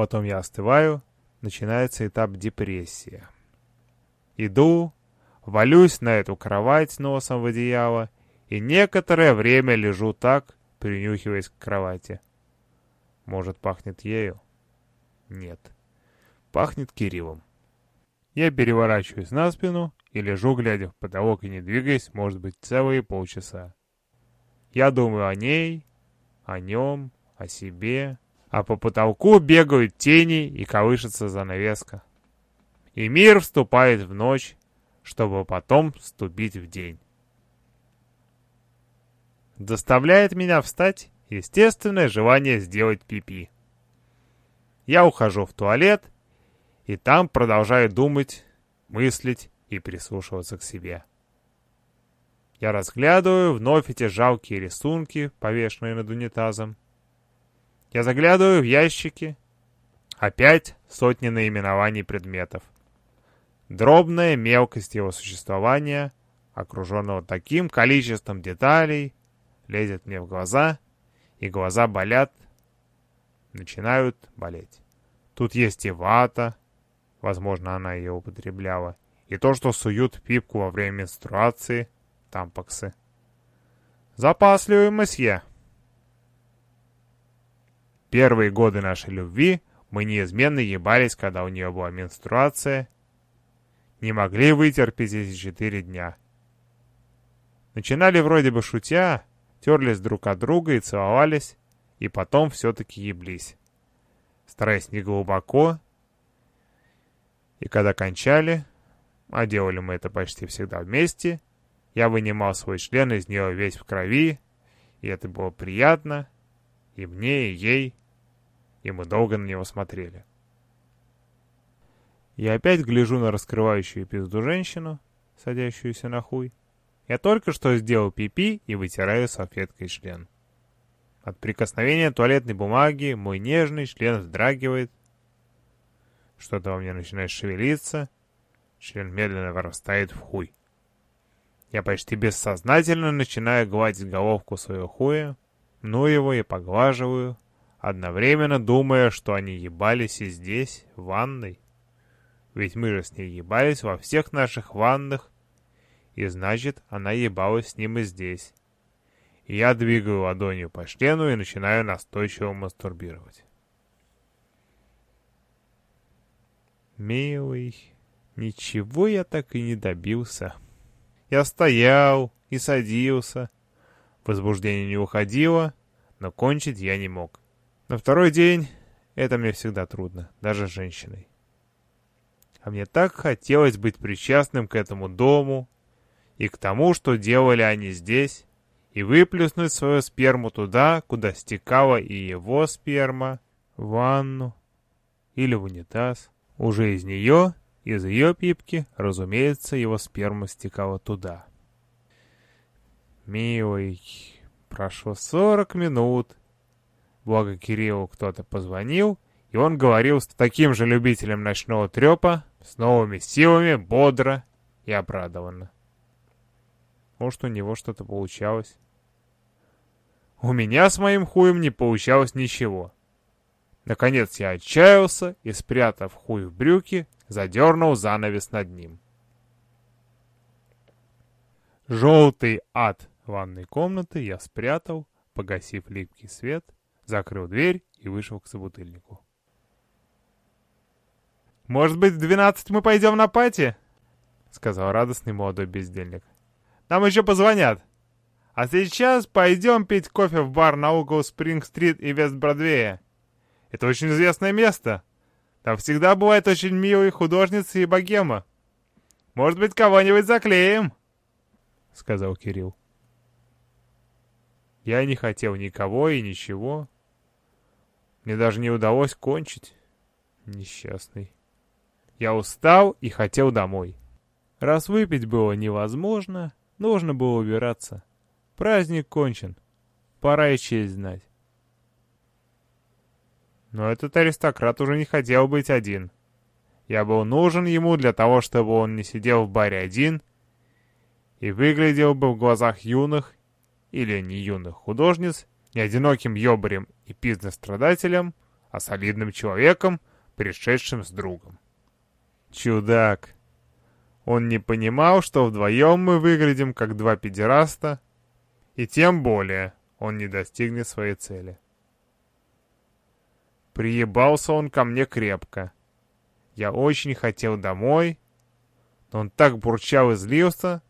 Потом я остываю, начинается этап депрессии. Иду, валюсь на эту кровать носом в одеяло и некоторое время лежу так, принюхиваясь к кровати. Может, пахнет ею? Нет. Пахнет Кириллом. Я переворачиваюсь на спину и лежу, глядя в потолок и не двигаясь, может быть, целые полчаса. Я думаю о ней, о нем, о себе, а по потолку бегают тени и колышется занавеска. И мир вступает в ночь, чтобы потом вступить в день. Заставляет меня встать естественное желание сделать пипи. -пи. Я ухожу в туалет, и там продолжаю думать, мыслить и прислушиваться к себе. Я разглядываю вновь эти жалкие рисунки, повешенные над унитазом. Я заглядываю в ящики. Опять сотни наименований предметов. Дробная мелкость его существования, окруженного таким количеством деталей, лезет мне в глаза, и глаза болят, начинают болеть. Тут есть и вата, возможно, она ее употребляла, и то, что суют пипку во время менструации, тампоксы. Запасливый месье. Первые годы нашей любви мы неизменно ебались, когда у нее была менструация. Не могли вытерпеть эти четыре дня. Начинали вроде бы шутя, терлись друг от друга и целовались, и потом все-таки еблись. Стараясь не глубоко, и когда кончали, а делали мы это почти всегда вместе, я вынимал свой член из нее весь в крови, и это было приятно, и мне, и ей, и мы долго на него смотрели. Я опять гляжу на раскрывающую пизду женщину, садящуюся на хуй. Я только что сделал пипи и вытираю салфеткой член. От прикосновения туалетной бумаги мой нежный член вздрагивает. Что-то во мне начинает шевелиться. Член медленно вырастает в хуй. Я почти бессознательно начинаю гладить головку своего хуя, ну его и поглаживаю, одновременно думая, что они ебались и здесь, в ванной. Ведь мы же с ней ебались во всех наших ваннах, и значит, она ебалась с ним и здесь. И я двигаю ладонью по члену и начинаю настойчиво мастурбировать. Милый, ничего я так и не добился. Я стоял и садился. Возбуждение не уходило, но кончить я не мог. На второй день это мне всегда трудно, даже с женщиной. А мне так хотелось быть причастным к этому дому и к тому, что делали они здесь, и выплеснуть свою сперму туда, куда стекала и его сперма, в ванну или в унитаз. Уже из нее, из ее пипки, разумеется, его сперма стекала туда. Милый, прошло сорок минут, Благо Кириллу кто-то позвонил, и он говорил с таким же любителем ночного трепа, с новыми силами, бодро и обрадованно. Может, у него что-то получалось. У меня с моим хуем не получалось ничего. Наконец я отчаялся и, спрятав хуй в брюки, задернул занавес над ним. Желтый ад ванной комнаты я спрятал, погасив липкий свет — закрыл дверь и вышел к собутыльнику. «Может быть, в двенадцать мы пойдем на пати?» — сказал радостный молодой бездельник. «Нам еще позвонят. А сейчас пойдем пить кофе в бар на углу Спринг-стрит и Вест-Бродвея. Это очень известное место. Там всегда бывают очень милые художницы и богема. Может быть, кого-нибудь заклеим?» — сказал Кирилл. Я не хотел никого и ничего, мне даже не удалось кончить. Несчастный. Я устал и хотел домой. Раз выпить было невозможно, нужно было убираться. Праздник кончен. Пора и честь знать. Но этот аристократ уже не хотел быть один. Я был нужен ему для того, чтобы он не сидел в баре один и выглядел бы в глазах юных или не юных художниц не одиноким ёбарем и пиздострадателем, а солидным человеком, пришедшим с другом. Чудак. Он не понимал, что вдвоем мы выглядим как два педераста, и тем более он не достигнет своей цели. Приебался он ко мне крепко. Я очень хотел домой, но он так бурчал и злился,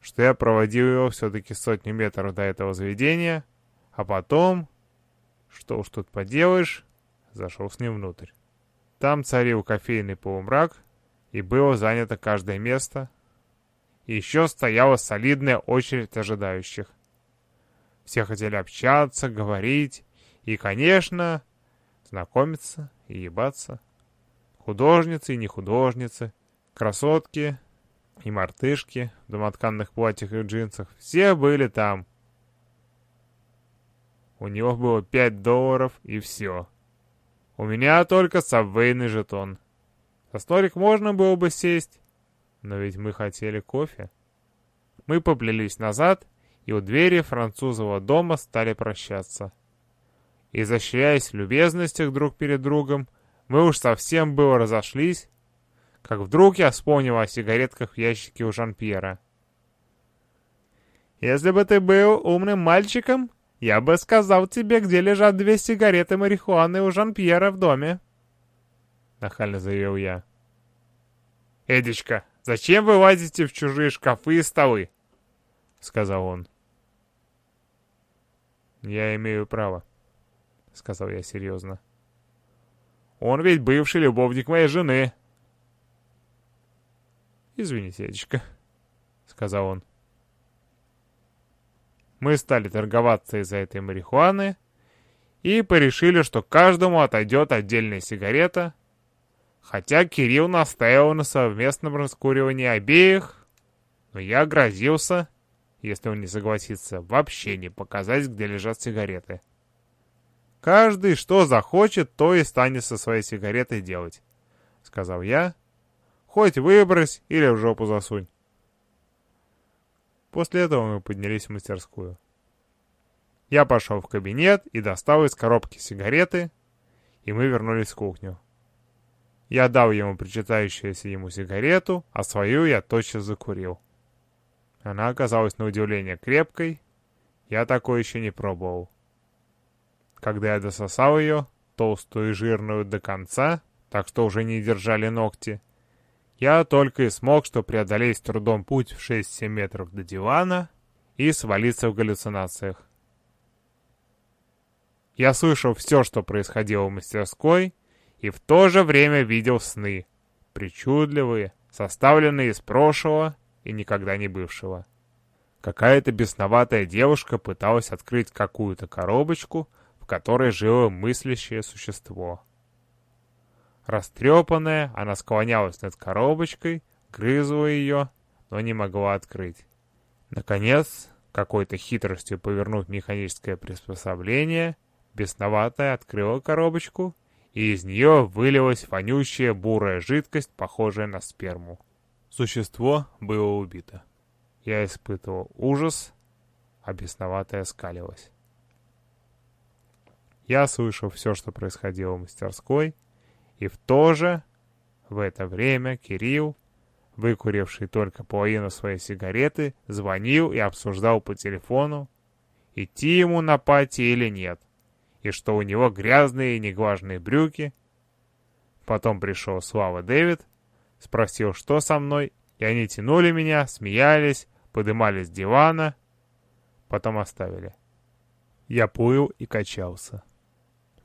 что я проводил его все-таки сотню метров до этого заведения, а потом, что уж тут поделаешь, зашел с ним внутрь. Там царил кофейный полумрак, и было занято каждое место. И еще стояла солидная очередь ожидающих. Все хотели общаться, говорить и, конечно, знакомиться и ебаться. Художницы и не художницы, красотки и мартышки в домотканных платьях и джинсах. Все были там. У него было пять долларов и все. У меня только сабвейный жетон. За столик можно было бы сесть, но ведь мы хотели кофе. Мы поплелись назад, и у двери французового дома стали прощаться. Изощряясь в любезностях друг перед другом, мы уж совсем было разошлись, как вдруг я вспомнил о сигаретках в ящике у Жан-Пьера. «Если бы ты был умным мальчиком, я бы сказал тебе, где лежат две сигареты марихуаны у Жан-Пьера в доме», — нахально заявил я. «Эдичка, зачем вы лазите в чужие шкафы и столы?» — сказал он. «Я имею право», — сказал я серьезно. «Он ведь бывший любовник моей жены». «Извините, Эдичка», — сказал он. Мы стали торговаться из-за этой марихуаны и порешили, что каждому отойдет отдельная сигарета, хотя Кирилл настаивал на совместном раскуривании обеих, но я грозился если он не согласится, вообще не показать, где лежат сигареты. Каждый что захочет, то и станет со своей сигаретой делать, — сказал я. Хоть выбрось или в жопу засунь. После этого мы поднялись в мастерскую. Я пошел в кабинет и достал из коробки сигареты, и мы вернулись в кухню. Я дал ему причитающуюся ему сигарету, а свою я тотчас закурил. Она оказалась на удивление крепкой. Я такой еще не пробовал. Когда я дососал ее, толстую и жирную до конца, так что уже не держали ногти, я только и смог что преодолеть трудом путь в 6-7 метров до дивана и свалиться в галлюцинациях. Я слышал все, что происходило в мастерской, и в то же время видел сны, причудливые, составленные из прошлого и никогда не бывшего. Какая-то бесноватая девушка пыталась открыть какую-то коробочку, в которой жило мыслящее существо. Растрепанная, она склонялась над коробочкой, грызла ее, но не могла открыть. Наконец, какой-то хитростью повернув механическое приспособление, бесноватая открыла коробочку, и из нее вылилась вонючая бурая жидкость, похожая на сперму. Существо было убито. Я испытывал ужас, а бесноватая скалилась. Я слышал все, что происходило в мастерской, и в то же, в это время Кирилл, выкуривший только половину своей сигареты, звонил и обсуждал по телефону, идти ему на пати или нет, и что у него грязные и неглажные брюки. Потом пришел Слава Дэвид спросил, что со мной, и они тянули меня, смеялись, подымали с дивана, потом оставили. Я плыл и качался.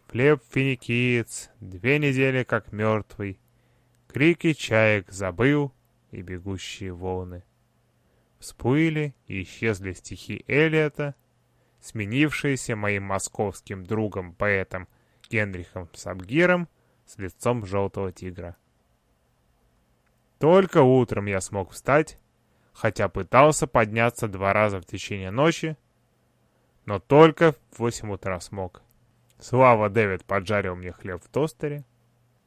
Хлеб финикиец, две недели как мертвый, крики чаек забыл и бегущие волны. Всплыли и исчезли стихи Элиота, сменившиеся моим московским другом-поэтом Генрихом Сабгиром с лицом желтого тигра. Только утром я смог встать, хотя пытался подняться два раза в течение ночи, но только в 8 утра смог. Слава Дэвид поджарил мне хлеб в тостере,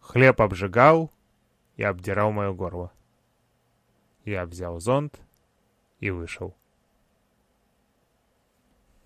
хлеб обжигал и обдирал мое горло. Я взял зонт и вышел.